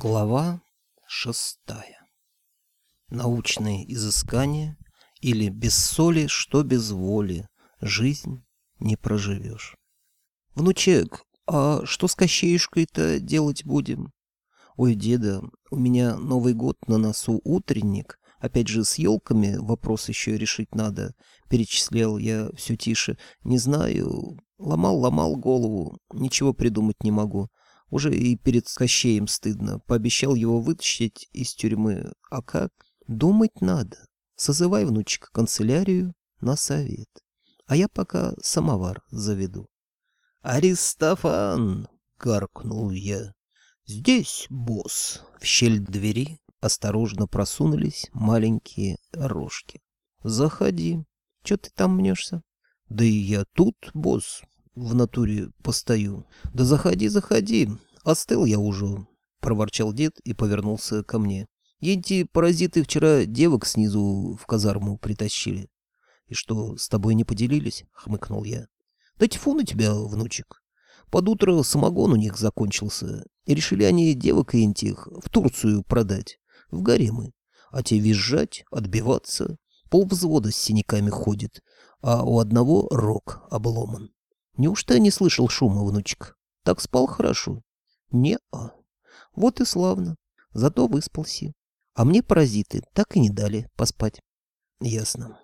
Глава шестая. Научные изыскания или без соли, что без воли, жизнь не проживешь. Внучек, а что с Кощеюшкой-то делать будем? Ой, деда, у меня Новый год на носу утренник, опять же с елками вопрос еще решить надо. Перечислял я все тише, не знаю, ломал-ломал голову, ничего придумать не могу. Уже и перед Кощеем стыдно. Пообещал его вытащить из тюрьмы. А как? Думать надо. Созывай, внучек, канцелярию на совет. А я пока самовар заведу. «Аристофан!» — гаркнул я. «Здесь, босс!» В щель двери осторожно просунулись маленькие рожки. «Заходи. Че ты там мнешься?» «Да и я тут, босс в натуре постою. Да заходи, заходи, остыл я уже, проворчал дед и повернулся ко мне. Эти паразиты вчера девок снизу в казарму притащили. И что, с тобой не поделились? хмыкнул я. Да тьфу на тебя, внучек. Под утро самогон у них закончился, и решили они девок этих в Турцию продать, в гаремы. А те визжать, отбиваться, полвзвода с синяками ходит, а у одного рог обломан. Неужто не слышал шума, внучек? Так спал хорошо? Не-а. Вот и славно. Зато выспался. А мне паразиты так и не дали поспать. Ясно.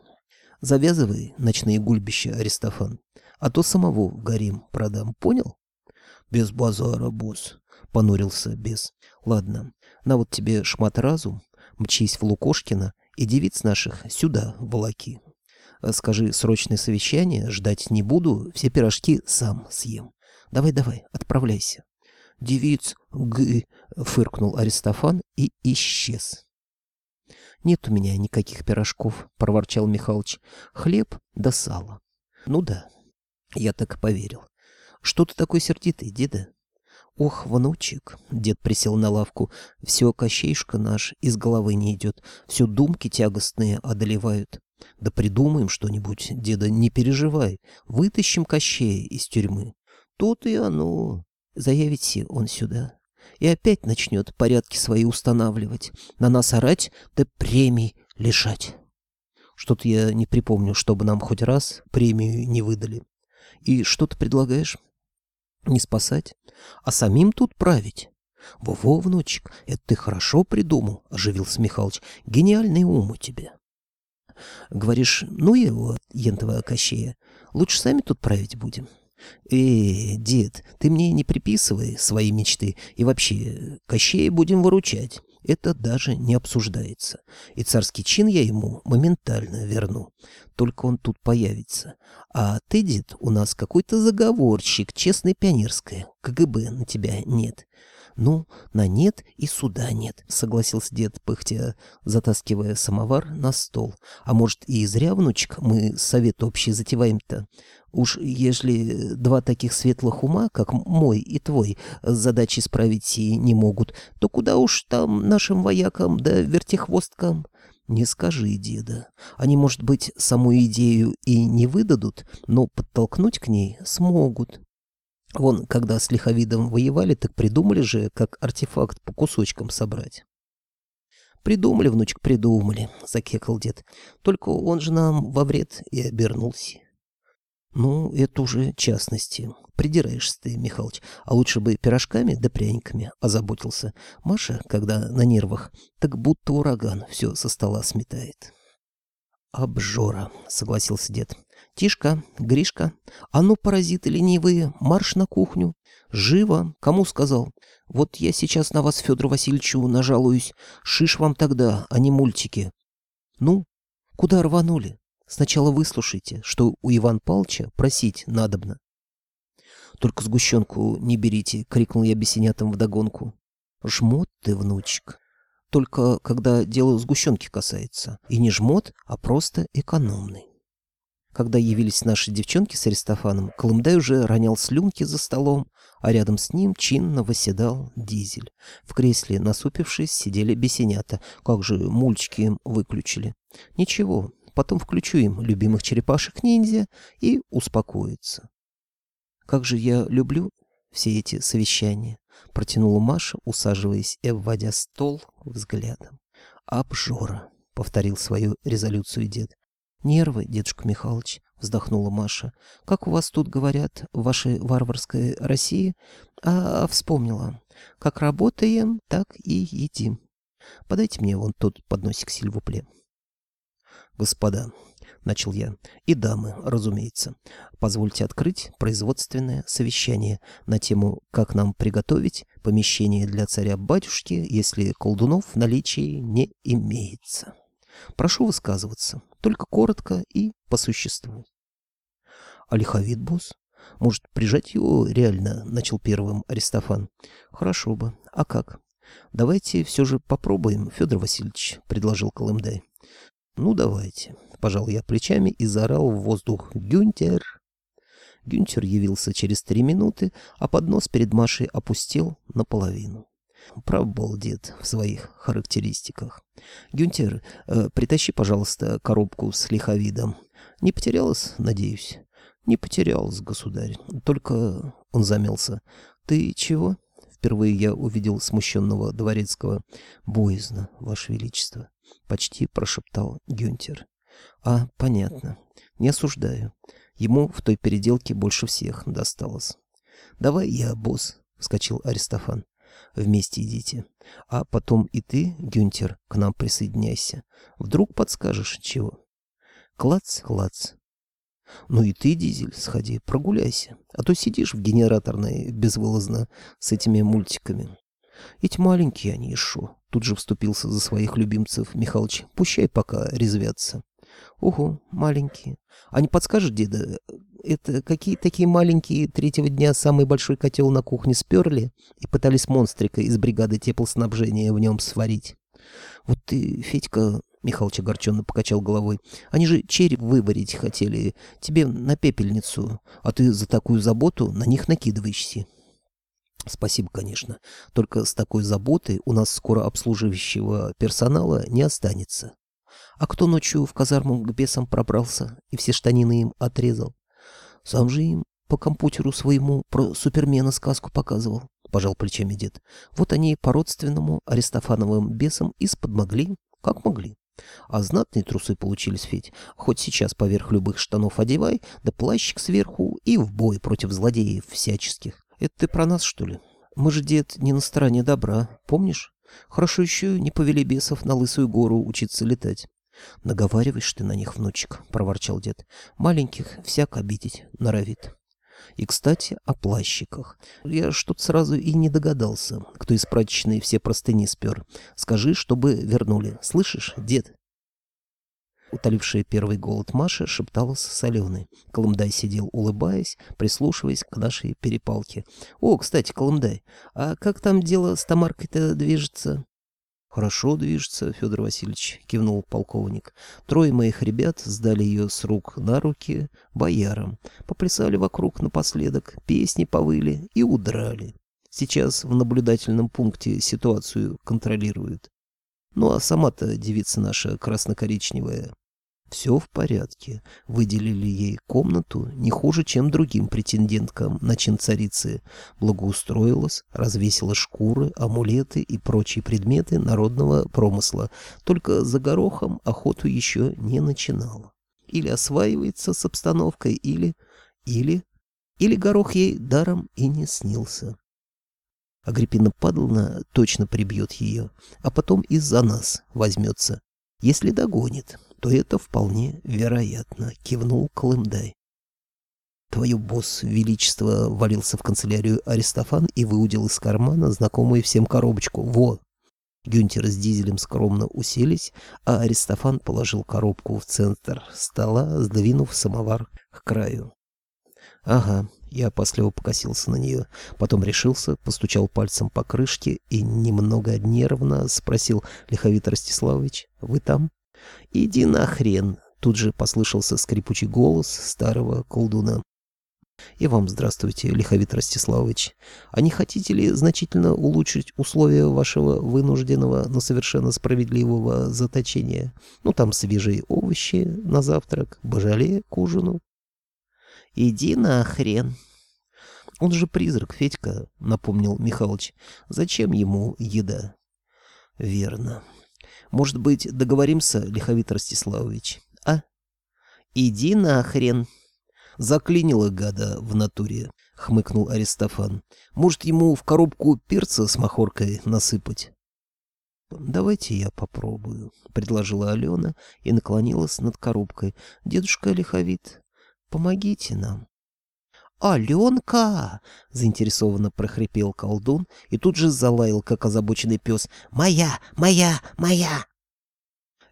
Завязывай ночные гульбища, Аристофан. А то самого в гарем продам, понял? Без базара, босс. Понурился бес. Ладно, на вот тебе шмат разум, мчись в Лукошкина и девиц наших сюда волоки. Скажи срочное совещание, ждать не буду, все пирожки сам съем. Давай-давай, отправляйся. Девиц, г... фыркнул Аристофан и исчез. Нет у меня никаких пирожков, проворчал Михалыч. Хлеб да сало. Ну да, я так и поверил. Что ты такой сердитый, деда? Ох, внучек, дед присел на лавку, все кощейшка наш из головы не идет, все думки тягостные одолевают. Да придумаем что-нибудь, деда, не переживай. Вытащим Кощея из тюрьмы. Тут и оно. Заявите он сюда. И опять начнет порядки свои устанавливать. На нас орать, да премий лишать. Что-то я не припомню, чтобы нам хоть раз премию не выдали. И что ты предлагаешь? Не спасать, а самим тут править. Во-во, внучек, это ты хорошо придумал, оживился Михалыч. Гениальный ум у тебя. Говоришь, ну его, ентова Кощея, лучше сами тут править будем. Э, дед, ты мне не приписывай свои мечты, и вообще, Кощея будем выручать. Это даже не обсуждается. И царский чин я ему моментально верну. Только он тут появится. А ты, дед, у нас какой-то заговорщик, честный пионерская. КГБ на тебя нет. «Ну, на нет и суда нет», — согласился дед, пыхтя, затаскивая самовар на стол. «А может, и зря, внучек, мы совет общий затеваем-то? Уж ежели два таких светлых ума, как мой и твой, задачи справить и не могут, то куда уж там нашим воякам да вертихвосткам?» «Не скажи, деда. Они, может быть, саму идею и не выдадут, но подтолкнуть к ней смогут». Вон, когда с лиховидом воевали, так придумали же, как артефакт по кусочкам собрать. «Придумали, внучек, придумали», — закекал дед. «Только он же нам во вред и обернулся». «Ну, это уже частности. Придираешься ты, Михалыч. А лучше бы пирожками да пряниками озаботился. Маша, когда на нервах, так будто ураган все со стола сметает». «Обжора», — согласился дед. «Тишка, Гришка, а ну, паразиты ленивые, марш на кухню. Живо, кому сказал? Вот я сейчас на вас, Федор Васильевичу, нажалуюсь. Шиш вам тогда, а не мультики. Ну, куда рванули? Сначала выслушайте, что у Иван Палча просить надобно. «Только сгущенку не берите!» — крикнул я бесенятам вдогонку. «Жмот ты, внучек!» Только когда дело сгущенки касается. И не жмот, а просто экономный. Когда явились наши девчонки с Аристофаном, Колымдай уже ронял слюнки за столом, а рядом с ним чинно восседал Дизель. В кресле, насупившись, сидели бесенята. Как же мульчики им выключили. Ничего, потом включу им любимых черепашек-ниндзя и успокоится. Как же я люблю все эти совещания. Протянула Маша, усаживаясь и обводя стол взглядом. «Обжора», — повторил свою резолюцию дед. «Нервы, дедушка Михалыч», — вздохнула Маша. «Как у вас тут говорят в вашей варварской России?» «А, вспомнила. Как работаем, так и едим. Подайте мне вон тот подносик сильвупле». «Господа», — начал я, — «и дамы, разумеется, позвольте открыть производственное совещание на тему «Как нам приготовить помещение для царя-батюшки, если колдунов в наличии не имеется». Прошу высказываться, только коротко и по существу». «А лиховид, босс? Может, прижать его реально?» — начал первым Аристофан. «Хорошо бы. А как?» «Давайте все же попробуем, Федор Васильевич», — предложил Колымдай. «Ну, давайте», — пожал я плечами и заорал в воздух «Гюнтер!». Гюнтер явился через три минуты, а поднос перед Машей опустил наполовину. Прав был дед в своих характеристиках. «Гюнтер, э, притащи, пожалуйста, коробку с лиховидом. Не потерялась, надеюсь?» «Не потерялась, государь. Только...» — он замялся. «Ты чего?» Впервые я увидел смущенного дворецкого. «Боязно, Ваше Величество», — почти прошептал Гюнтер. «А, понятно. Не осуждаю. Ему в той переделке больше всех досталось». «Давай я, босс», — вскочил Аристофан. «Вместе идите. А потом и ты, Гюнтер, к нам присоединяйся. Вдруг подскажешь чего». Клац, клац. Ну и ты, Дизель, сходи, прогуляйся, а то сидишь в генераторной безвылазно с этими мультиками. Ведь маленькие они еще. Тут же вступился за своих любимцев Михалыч. Пущай пока резвятся. Ого, маленькие. А не подскажешь, деда, это какие такие маленькие третьего дня самый большой котел на кухне сперли и пытались монстрика из бригады теплоснабжения в нем сварить? Вот ты, Федька, Михалыч огорченно покачал головой. «Они же череп выварить хотели. Тебе на пепельницу. А ты за такую заботу на них накидываешься». «Спасибо, конечно. Только с такой заботой у нас скоро обслуживающего персонала не останется. А кто ночью в казарму к бесам пробрался и все штанины им отрезал? Сам же им по компьютеру своему про Супермена сказку показывал», — пожал плечами дед. «Вот они по-родственному Аристофановым бесам и сподмогли, как могли». А знатные трусы получились, Федь. Хоть сейчас поверх любых штанов одевай, да плащик сверху и в бой против злодеев всяческих. Это ты про нас, что ли? Мы же, дед, не на стороне добра, помнишь? Хорошо еще не повели бесов на Лысую гору учиться летать. Наговариваешь ты на них, внучек, — проворчал дед. Маленьких всяк обидеть норовит. И, кстати, о плащиках. Я что-то сразу и не догадался, кто из прачечной все простыни спер. Скажи, чтобы вернули. Слышишь, дед? Утолившая первый голод Маша шепталась с Аленой. Колымдай сидел, улыбаясь, прислушиваясь к нашей перепалке. «О, кстати, Колымдай, а как там дело с Тамаркой-то движется?» «Хорошо движется, Федор Васильевич», — кивнул полковник. «Трое моих ребят сдали ее с рук на руки боярам, поплясали вокруг напоследок, песни повыли и удрали. Сейчас в наблюдательном пункте ситуацию контролируют. Ну а сама-то девица наша красно-коричневая все в порядке. Выделили ей комнату не хуже, чем другим претенденткам на чин царицы. Благоустроилась, развесила шкуры, амулеты и прочие предметы народного промысла. Только за горохом охоту еще не начинала. Или осваивается с обстановкой, или... или... или горох ей даром и не снился. Агриппина Падловна точно прибьет ее, а потом из-за нас возьмется, если догонит то это вполне вероятно, кивнул Колымдай. Твое босс величество валился в канцелярию Аристофан и выудил из кармана знакомую всем коробочку. Во! Гюнтер с Дизелем скромно уселись, а Аристофан положил коробку в центр стола, сдвинув самовар к краю. Ага, я опасливо покосился на нее, потом решился, постучал пальцем по крышке и немного нервно спросил Лиховит Ростиславович, «Вы там?» «Иди нахрен!» — тут же послышался скрипучий голос старого колдуна. «И вам здравствуйте, Лиховит Ростиславович. А не хотите ли значительно улучшить условия вашего вынужденного, но совершенно справедливого заточения? Ну, там свежие овощи на завтрак, божале к ужину». «Иди нахрен!» Он же призрак, Федька, напомнил Михалыч. Зачем ему еда? Верно. Может быть, договоримся, Лиховит Ростиславович? А? Иди нахрен. Заклинило гада в натуре, хмыкнул Аристофан. Может, ему в коробку перца с махоркой насыпать? «Давайте я попробую», — предложила Алена и наклонилась над коробкой. «Дедушка Лиховит, помогите нам». «Аленка!» — заинтересованно прохрипел колдун и тут же залаял, как озабоченный пес. «Моя! Моя! Моя!»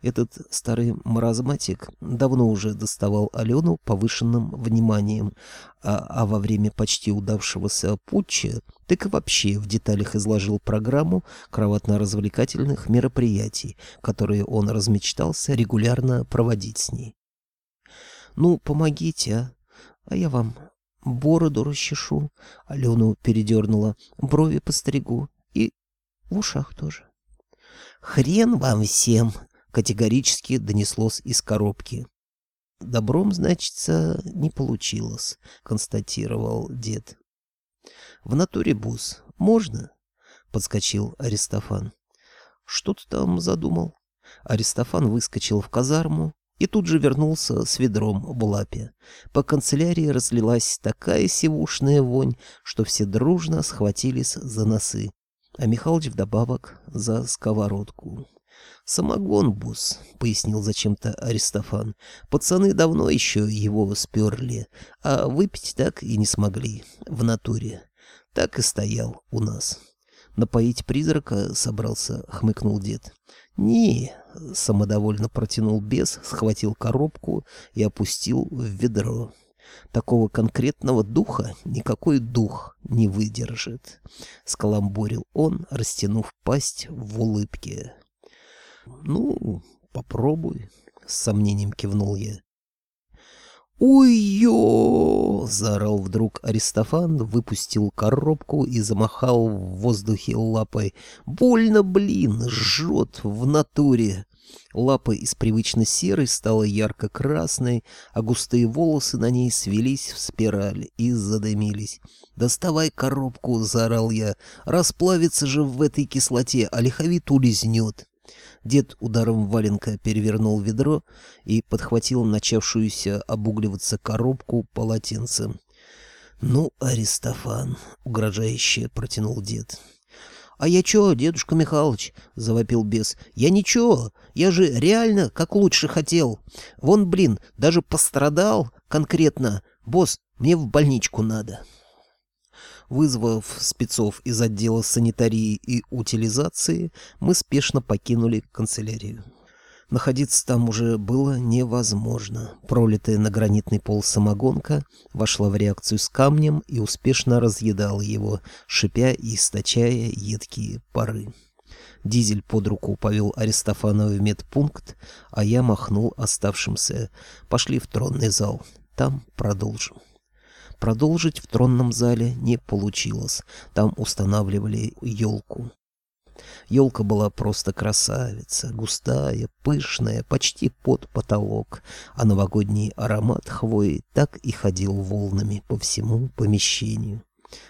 Этот старый маразматик давно уже доставал Алену повышенным вниманием, а, а во время почти удавшегося путча так и вообще в деталях изложил программу кроватно-развлекательных мероприятий, которые он размечтался регулярно проводить с ней. «Ну, помогите, а? А я вам бороду расчешу, Алену передернула, брови постригу и в ушах тоже. «Хрен вам всем!» — категорически донеслось из коробки. «Добром, значится, не получилось», — констатировал дед. «В натуре бус можно?» — подскочил Аристофан. «Что ты там задумал?» Аристофан выскочил в казарму, и тут же вернулся с ведром в лапе. По канцелярии разлилась такая сивушная вонь, что все дружно схватились за носы, а Михалыч вдобавок за сковородку. «Самогон, бус», — пояснил зачем-то Аристофан. «Пацаны давно еще его сперли, а выпить так и не смогли, в натуре. Так и стоял у нас». «Напоить призрака собрался», — хмыкнул дед. «Не», — самодовольно протянул бес, схватил коробку и опустил в ведро. «Такого конкретного духа никакой дух не выдержит», — скаламбурил он, растянув пасть в улыбке. «Ну, попробуй», — с сомнением кивнул я. «Ой-ё!» — заорал вдруг Аристофан, выпустил коробку и замахал в воздухе лапой. «Больно, блин! Жжет в натуре!» Лапа из привычно серой стала ярко-красной, а густые волосы на ней свелись в спираль и задымились. «Доставай коробку!» — заорал я. «Расплавится же в этой кислоте, а лиховит улизнет!» Дед ударом валенка перевернул ведро и подхватил начавшуюся обугливаться коробку полотенцем. «Ну, Аристофан», — угрожающе протянул дед. «А я чё, дедушка Михалыч?» — завопил бес. «Я ничего, я же реально как лучше хотел. Вон, блин, даже пострадал конкретно. Босс, мне в больничку надо». Вызвав спецов из отдела санитарии и утилизации, мы спешно покинули канцелярию. Находиться там уже было невозможно. Пролитая на гранитный пол самогонка вошла в реакцию с камнем и успешно разъедала его, шипя и источая едкие пары. Дизель под руку повел Аристофана в медпункт, а я махнул оставшимся. Пошли в тронный зал. Там продолжим. Продолжить в тронном зале не получилось. Там устанавливали елку. Елка была просто красавица, густая, пышная, почти под потолок, а новогодний аромат хвои так и ходил волнами по всему помещению.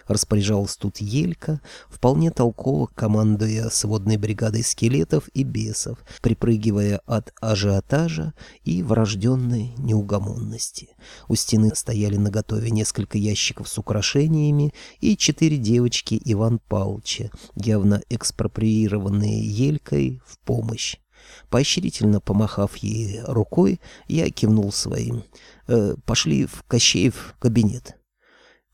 Распоряжалась тут Елька, вполне толково командуя сводной бригадой скелетов и бесов, припрыгивая от ажиотажа и врожденной неугомонности. У стены стояли наготове несколько ящиков с украшениями и четыре девочки Иван Павловича, явно экспроприированные Елькой в помощь. Поощрительно помахав ей рукой, я кивнул своим. «Э, «Пошли в Кощеев кабинет».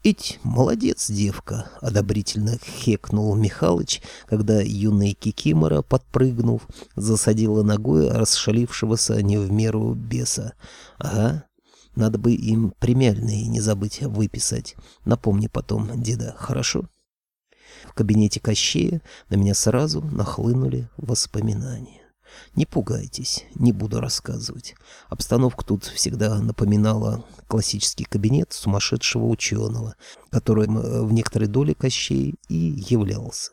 «Ить, молодец, девка!» — одобрительно хекнул Михалыч, когда юная Кикимора, подпрыгнув, засадила ногой расшалившегося не в меру беса. «Ага, надо бы им премиальные не забыть выписать. Напомни потом, деда, хорошо?» В кабинете Кощея на меня сразу нахлынули воспоминания. Не пугайтесь, не буду рассказывать. Обстановка тут всегда напоминала классический кабинет сумасшедшего ученого, которым э, в некоторой доле Кощей и являлся.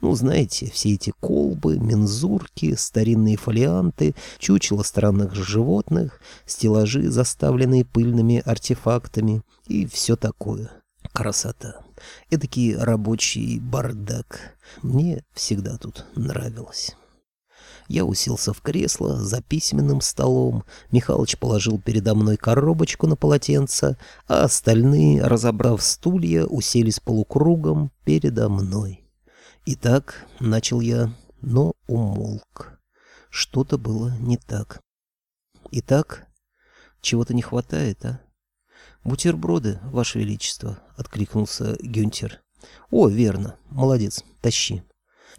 Ну, знаете, все эти колбы, мензурки, старинные фолианты, чучела странных животных, стеллажи, заставленные пыльными артефактами и все такое. Красота. Эдакий рабочий бардак. Мне всегда тут нравилось. Я уселся в кресло за письменным столом. Михалыч положил передо мной коробочку на полотенце, а остальные, разобрав стулья, уселись полукругом передо мной. Итак, начал я, но умолк. Что-то было не так. Итак, чего-то не хватает, а? «Бутерброды, Ваше Величество», — откликнулся Гюнтер. «О, верно. Молодец. Тащи».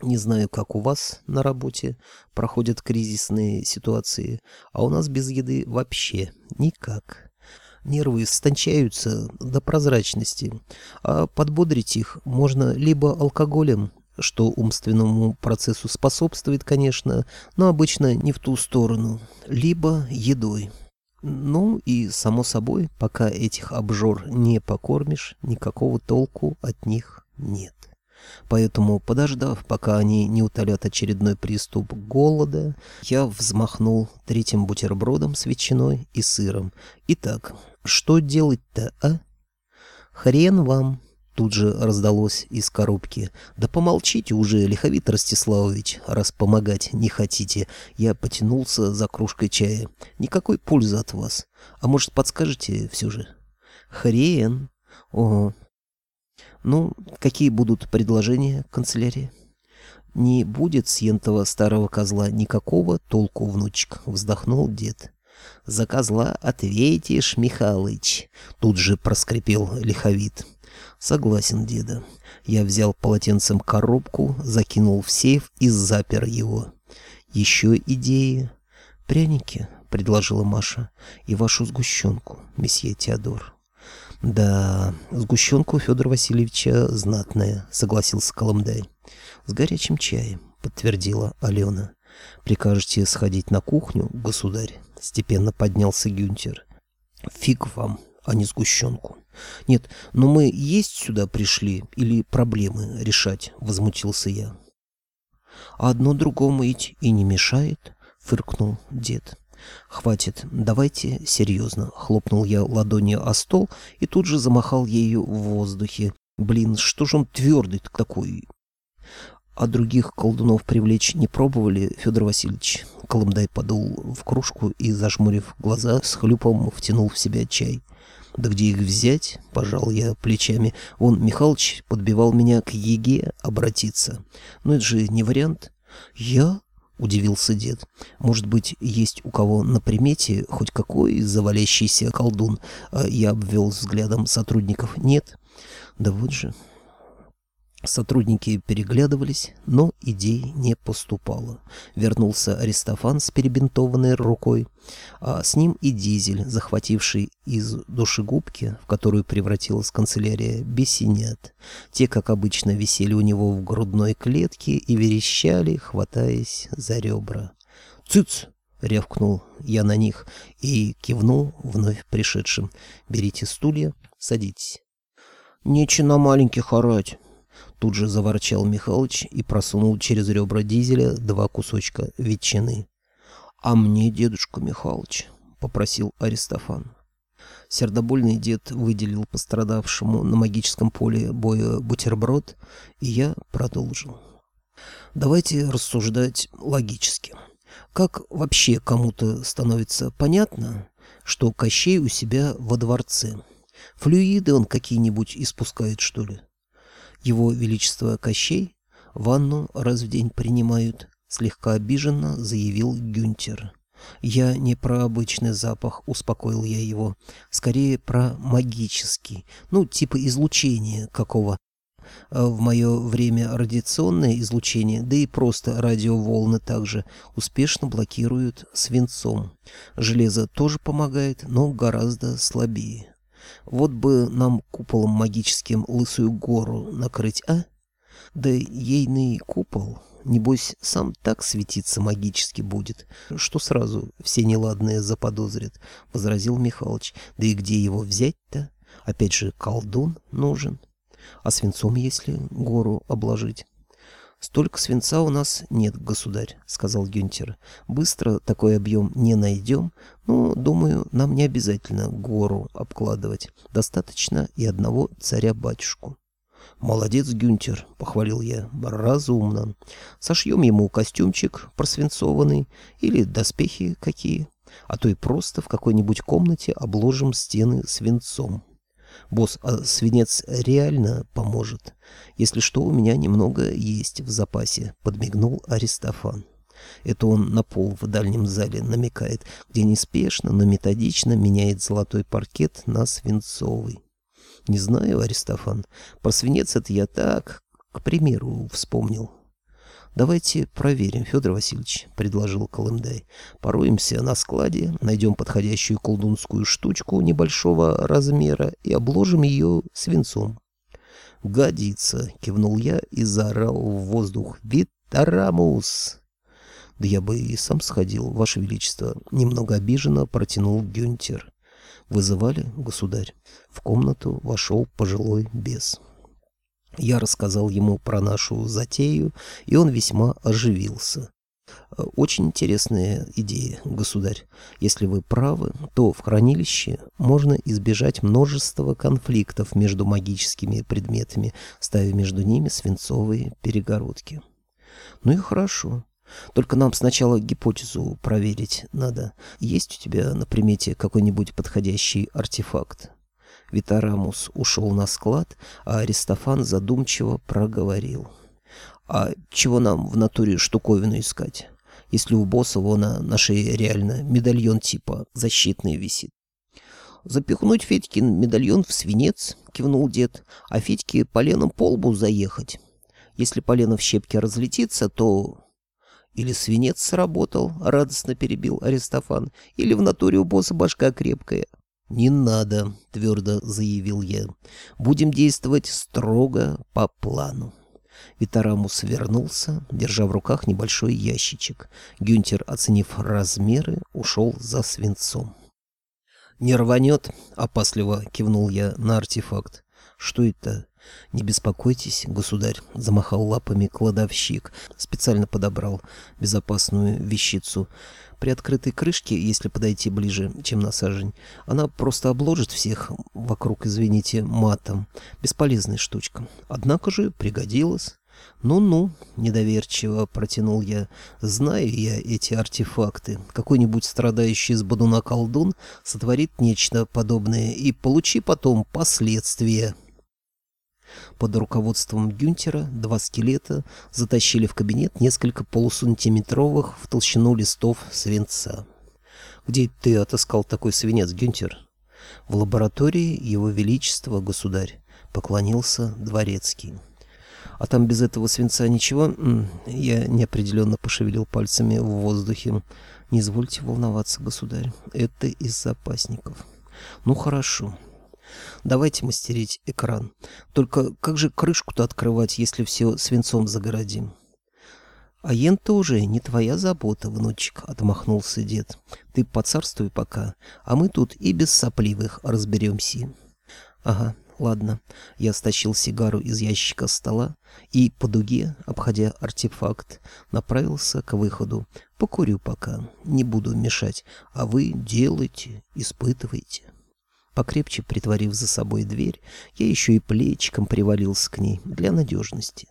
Не знаю, как у вас на работе проходят кризисные ситуации, а у нас без еды вообще никак. Нервы истончаются до прозрачности, а подбодрить их можно либо алкоголем, что умственному процессу способствует, конечно, но обычно не в ту сторону, либо едой. Ну и, само собой, пока этих обжор не покормишь, никакого толку от них нет. Поэтому, подождав, пока они не утолят очередной приступ голода, я взмахнул третьим бутербродом с ветчиной и сыром. Итак, что делать-то, а? Хрен вам, тут же раздалось из коробки. Да помолчите уже, Лиховит Ростиславович, раз помогать не хотите. Я потянулся за кружкой чая. Никакой пользы от вас. А может, подскажете все же? Хрен. Ого, ну, какие будут предложения, канцелярии? Не будет с ентого старого козла никакого толку, внучек, вздохнул дед. За козла ответишь, Михалыч, тут же проскрипел лиховит. Согласен, деда. Я взял полотенцем коробку, закинул в сейф и запер его. Еще идеи? Пряники, предложила Маша, и вашу сгущенку, месье Теодор. «Да, сгущенка у Федора Васильевича знатная», — согласился Коломдай. «С горячим чаем», — подтвердила Алена. «Прикажете сходить на кухню, государь?» — степенно поднялся Гюнтер. «Фиг вам, а не сгущенку». «Нет, но мы есть сюда пришли или проблемы решать?» — возмутился я. «А одно другому идти и не мешает», — фыркнул дед. «Хватит, давайте серьезно», — хлопнул я ладонью о стол и тут же замахал ею в воздухе. «Блин, что же он твердый такой?» «А других колдунов привлечь не пробовали, Федор Васильевич?» Колымдай подул в кружку и, зажмурив глаза, с хлюпом втянул в себя чай. «Да где их взять?» — пожал я плечами. «Вон Михалыч подбивал меня к Еге обратиться. Но это же не вариант». «Я?» — удивился дед. «Может быть, есть у кого на примете хоть какой завалящийся колдун?» а Я обвел взглядом сотрудников. «Нет». «Да вот же...» Сотрудники переглядывались, но идей не поступало. Вернулся Аристофан с перебинтованной рукой, а с ним и Дизель, захвативший из душегубки, в которую превратилась канцелярия, бесенят. Те, как обычно, висели у него в грудной клетке и верещали, хватаясь за ребра. «Цыц!» — рявкнул я на них и кивнул вновь пришедшим. «Берите стулья, садитесь». «Нече на маленьких орать!» Тут же заворчал Михалыч и просунул через ребра дизеля два кусочка ветчины. «А мне, дедушка Михалыч», — попросил Аристофан. Сердобольный дед выделил пострадавшему на магическом поле боя бутерброд, и я продолжил. Давайте рассуждать логически. Как вообще кому-то становится понятно, что Кощей у себя во дворце? Флюиды он какие-нибудь испускает, что ли? Его Величество Кощей ванну раз в день принимают, слегка обиженно заявил Гюнтер. Я не про обычный запах, успокоил я его, скорее про магический, ну, типа излучения какого. В мое время радиационное излучение, да и просто радиоволны также успешно блокируют свинцом. Железо тоже помогает, но гораздо слабее. Вот бы нам куполом магическим лысую гору накрыть, а? Да ейный купол, небось, сам так светиться магически будет, что сразу все неладные заподозрят, — возразил Михалыч. Да и где его взять-то? Опять же, колдун нужен. А свинцом, если гору обложить? «Столько свинца у нас нет, государь», — сказал Гюнтер. «Быстро такой объем не найдем, но, думаю, нам не обязательно гору обкладывать. Достаточно и одного царя-батюшку». «Молодец, Гюнтер», — похвалил я, — «разумно. Сошьем ему костюмчик просвинцованный или доспехи какие, а то и просто в какой-нибудь комнате обложим стены свинцом. Босс, а свинец реально поможет? Если что, у меня немного есть в запасе», — подмигнул Аристофан. Это он на пол в дальнем зале намекает, где неспешно, но методично меняет золотой паркет на свинцовый. Не знаю, Аристофан. Про свинец это я так, к примеру, вспомнил. «Давайте проверим, Федор Васильевич», — предложил Колымдай. «Пороемся на складе, найдем подходящую колдунскую штучку небольшого размера и обложим ее свинцом». «Годится», — кивнул я и заорал в воздух. «Витарамус!» «Да я бы и сам сходил, Ваше Величество», — немного обиженно протянул Гюнтер. «Вызывали, государь?» В комнату вошел пожилой бес. Я рассказал ему про нашу затею, и он весьма оживился. Очень интересная идея, государь. Если вы правы, то в хранилище можно избежать множества конфликтов между магическими предметами, ставя между ними свинцовые перегородки. Ну и хорошо. Только нам сначала гипотезу проверить надо. Есть у тебя на примете какой-нибудь подходящий артефакт? Витарамус ушел на склад, а Аристофан задумчиво проговорил. «А чего нам в натуре штуковину искать, если у босса вон на шее реально медальон типа защитный висит?» «Запихнуть Федькин медальон в свинец», — кивнул дед, — «а Федьке поленом по лбу заехать. Если полено в щепке разлетится, то или свинец сработал, радостно перебил Аристофан, или в натуре у босса башка крепкая. «Не надо», — твердо заявил я. «Будем действовать строго по плану». Витарамус вернулся, держа в руках небольшой ящичек. Гюнтер, оценив размеры, ушел за свинцом. «Не рванет?» — опасливо кивнул я на артефакт. «Что это?» «Не беспокойтесь, государь», — замахал лапами кладовщик, специально подобрал безопасную вещицу. При открытой крышке, если подойти ближе, чем на сажень, она просто обложит всех вокруг, извините, матом. Бесполезная штучка. Однако же пригодилась. «Ну-ну», — недоверчиво протянул я, — «знаю я эти артефакты. Какой-нибудь страдающий с бодуна колдун сотворит нечто подобное и получи потом последствия». Под руководством Гюнтера два скелета затащили в кабинет несколько полусантиметровых в толщину листов свинца. «Где ты отыскал такой свинец, Гюнтер?» «В лаборатории Его Величества, государь», — поклонился Дворецкий. «А там без этого свинца ничего?» Я неопределенно пошевелил пальцами в воздухе. «Не извольте волноваться, государь, это из запасников». «Ну, хорошо». Давайте мастерить экран. Только как же крышку-то открывать, если все свинцом загородим? А ен-то уже не твоя забота, внучек, отмахнулся дед. Ты поцарствуй пока, а мы тут и без сопливых разберемся. Ага, ладно. Я стащил сигару из ящика стола и по дуге, обходя артефакт, направился к выходу. Покурю пока, не буду мешать, а вы делайте, испытывайте. Покрепче притворив за собой дверь, я еще и плечиком привалился к ней для надежности.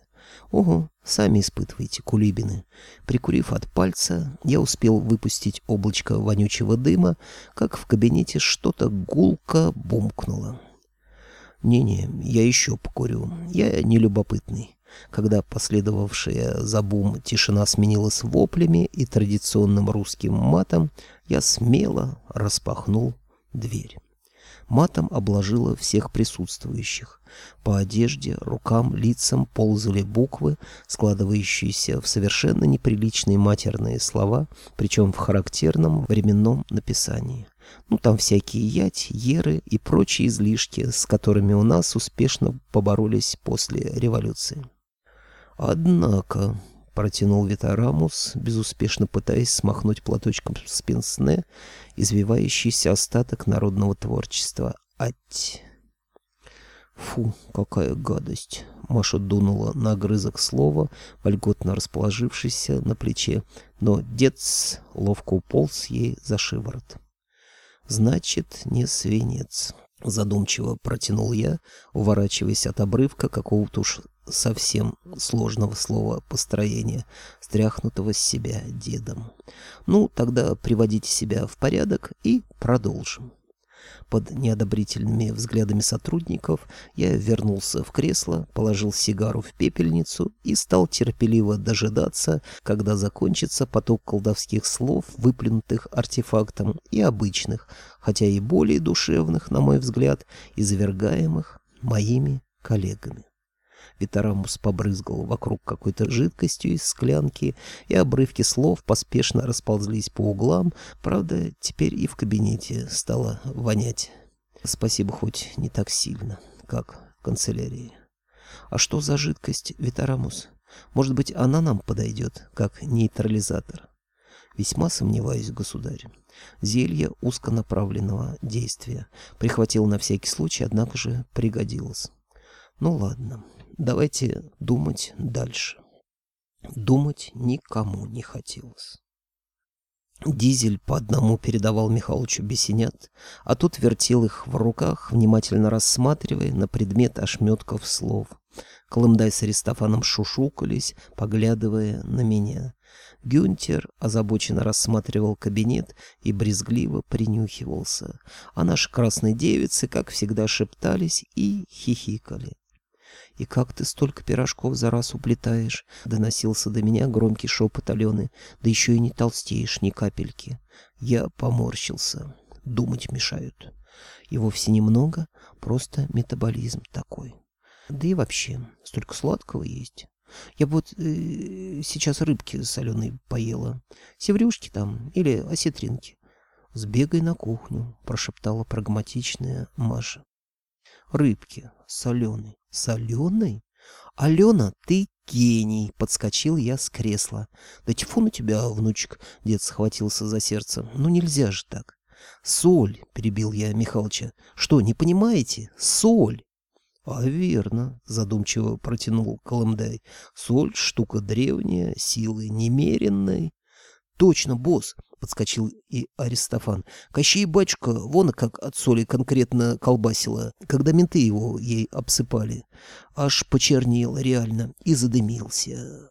Ого, сами испытывайте, кулибины. Прикурив от пальца, я успел выпустить облачко вонючего дыма, как в кабинете что-то гулко бумкнуло. Не-не, я еще покурю, я не любопытный. Когда последовавшая за бум тишина сменилась воплями и традиционным русским матом, я смело распахнул дверь матом обложила всех присутствующих. По одежде, рукам, лицам ползали буквы, складывающиеся в совершенно неприличные матерные слова, причем в характерном временном написании. Ну, там всякие ять, еры и прочие излишки, с которыми у нас успешно поборолись после революции. Однако, Протянул Витарамус, безуспешно пытаясь смахнуть платочком с пенсне извивающийся остаток народного творчества. Ать! Фу, какая гадость! Маша дунула на огрызок слова, вольготно расположившийся на плече, но дец ловко уполз ей за шиворот. Значит, не свинец. Задумчиво протянул я, уворачиваясь от обрывка какого-то уж совсем сложного слова построения, стряхнутого с себя дедом. Ну, тогда приводите себя в порядок и продолжим. Под неодобрительными взглядами сотрудников я вернулся в кресло, положил сигару в пепельницу и стал терпеливо дожидаться, когда закончится поток колдовских слов, выплюнутых артефактом, и обычных, хотя и более душевных, на мой взгляд, извергаемых моими коллегами. Витарамус побрызгал вокруг какой-то жидкостью из склянки, и обрывки слов поспешно расползлись по углам, правда, теперь и в кабинете стало вонять. Спасибо хоть не так сильно, как в канцелярии. А что за жидкость, Витарамус? Может быть, она нам подойдет, как нейтрализатор? Весьма сомневаюсь, государь. Зелье узконаправленного действия. Прихватил на всякий случай, однако же пригодилось. Ну ладно, давайте думать дальше. Думать никому не хотелось. Дизель по одному передавал Михалычу бесенят, а тут вертел их в руках, внимательно рассматривая на предмет ошметков слов. Колымдай с Аристофаном шушукались, поглядывая на меня. Гюнтер озабоченно рассматривал кабинет и брезгливо принюхивался, а наши красные девицы, как всегда, шептались и хихикали. «И как ты столько пирожков за раз уплетаешь?» — доносился до меня громкий шепот Алены. «Да еще и не толстеешь ни капельки». Я поморщился. Думать мешают. И вовсе немного, просто метаболизм такой. Да и вообще, столько сладкого есть. Я вот э, сейчас рыбки соленой поела. Севрюшки там или осетринки. «Сбегай на кухню», — прошептала прагматичная Маша. «Рыбки соленой. Соленый? Алена, ты гений! Подскочил я с кресла. Да тьфу на тебя, внучек! Дед схватился за сердце. Ну нельзя же так. Соль, перебил я Михалыча. Что, не понимаете? Соль! А верно, задумчиво протянул Колымдай. Соль — штука древняя, силы немеренной. Точно, босс, подскочил и Аристофан. Кощей батюшка вон как от соли конкретно колбасила, когда менты его ей обсыпали. Аж почернел реально и задымился.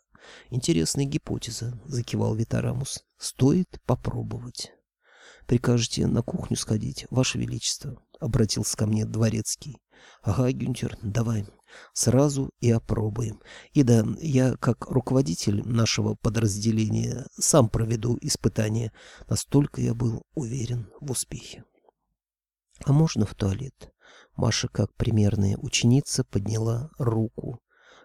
Интересная гипотеза, закивал Витарамус. Стоит попробовать. Прикажете на кухню сходить, Ваше Величество, обратился ко мне дворецкий. Ага, Гюнтер, давай. Сразу и опробуем. И да, я как руководитель нашего подразделения сам проведу испытание. Настолько я был уверен в успехе. А можно в туалет? Маша, как примерная ученица, подняла руку.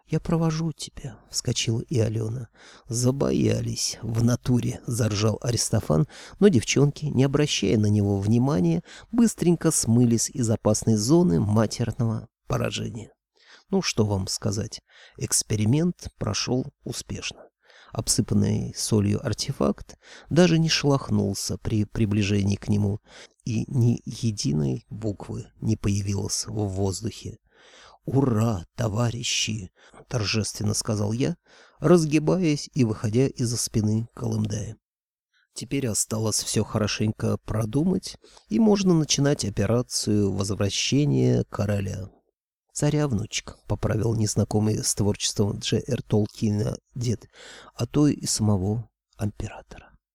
«Я провожу тебя», — вскочила и Алена. «Забоялись в натуре», — заржал Аристофан, но девчонки, не обращая на него внимания, быстренько смылись из опасной зоны матерного поражения. Ну, что вам сказать, эксперимент прошел успешно. Обсыпанный солью артефакт даже не шелохнулся при приближении к нему, и ни единой буквы не появилось в воздухе. «Ура, товарищи!» — торжественно сказал я, разгибаясь и выходя из-за спины Колымдая. Теперь осталось все хорошенько продумать, и можно начинать операцию возвращения короля. «Царя, внучек», — поправил незнакомый с творчеством Дж. Р. Толкина дед, а то и самого императора.